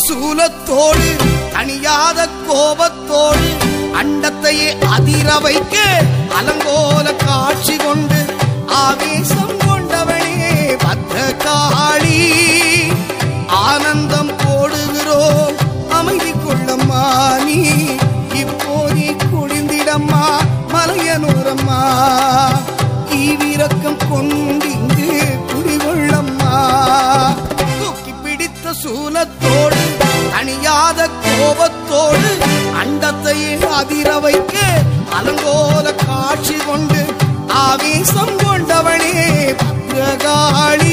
சூலத்தோடு தணியாத கோபத்தோடு அண்டத்தையே அதிர வைக்க அலங்கோல காட்சி கொண்டு ஆவேசம் கொண்டவனே பத்ரகாளி. ஆனந்தம் போடுகிறோம் அமைதி கொள்ளம்மா நீ. இப்போ நீ குடிந்திடம்மா மலையனூரம்மா ஈவிரக்கம் கொண்டிங்கு குடிகொள்ளம்மா தூக்கி பிடித்த சூலத்தோடு தணியாத கோபத்தோடு அண்டத்தை அதிர வைக்க அலங்கோல காட்சி கொண்டு ஆவேசம் கொண்டவனே பத்ரகாளி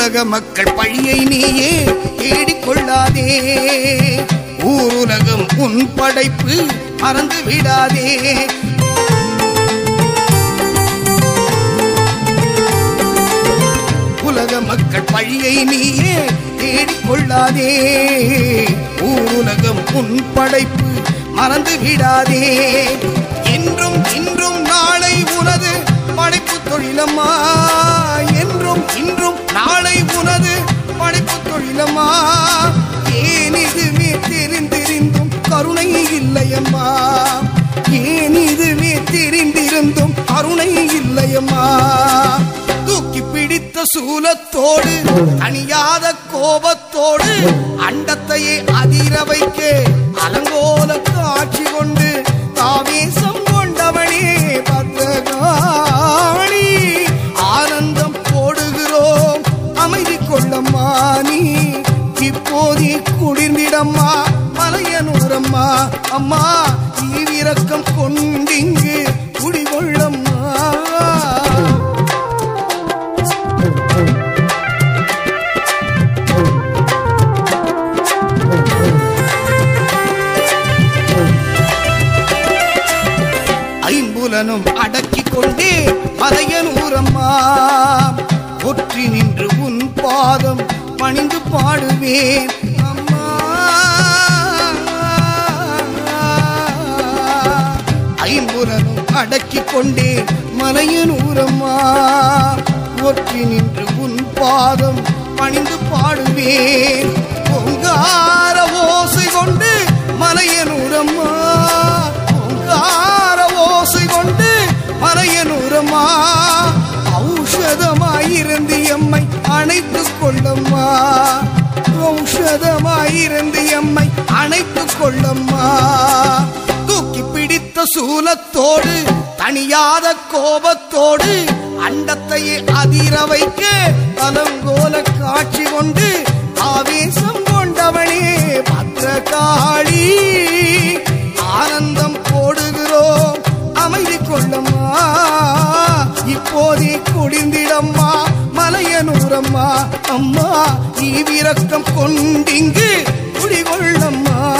உலக மக்கள் பழியை நீயே தேடிக்கொள்ளாதே. ஊருலகம் உன் படைப்பு மறந்து விடாதே. உலக மக்கள் பழியை நீயே தேடிக்கொள்ளாதே. ஊருலகம் உன் படைப்பு மறந்து விடாதே. படைப்பு ஏன் இதுவே தெரிந்திருந்தும் கருணை இல்லையம்மா. ஏன் இதுவே தெரிந்திருந்தும் கருணை இல்லையம்மா. தூக்கி பிடித்த சூலத்தோடு அணியாத கோபத்தோடு அண்டத்தையே அதிர வைக்க அலங்கோல காட்சி கொண்டு தாவே இப்போதே குளிர்ந்திடம்மா மலையனூரம்மா. அம்மா ஈவிரக்கம் கொண்டிங்கு குடிகொள்ளம்மா. ஐம்புலனும் அடக்கிக் கொண்டே பாடுவேன் அம்மா. ஐம்புலனும் அடக்கிக் கொண்டே மலையின் ஊரம்மா. ஒற்றி நின்று உன் பாதம் பணிந்து பாடுவேன். பொங்கார ஓசை கொண்டு மலையனூரம்மா பொங்கார ஓசை கொண்டு மலையனூரம்மா ஔஷதமாயிருந்து எம்மை அணைத்துக் கொள்ளம்மா இருந்து எம்மை அணைத்துக் கொள்ளம்மா. தூக்கி பிடித்த சூலத்தோடு தனியாத கோபத்தோடு அண்டத்தையே அதிர வைக்க அலங்கோல காட்சி கொண்டு ஆவேசம் கொண்டவனே பத்திரகாளி குன்றம்மா அம்மா ஈவிரக்கம் கொண்டிங்கு. குடிகொள்ளம்மா.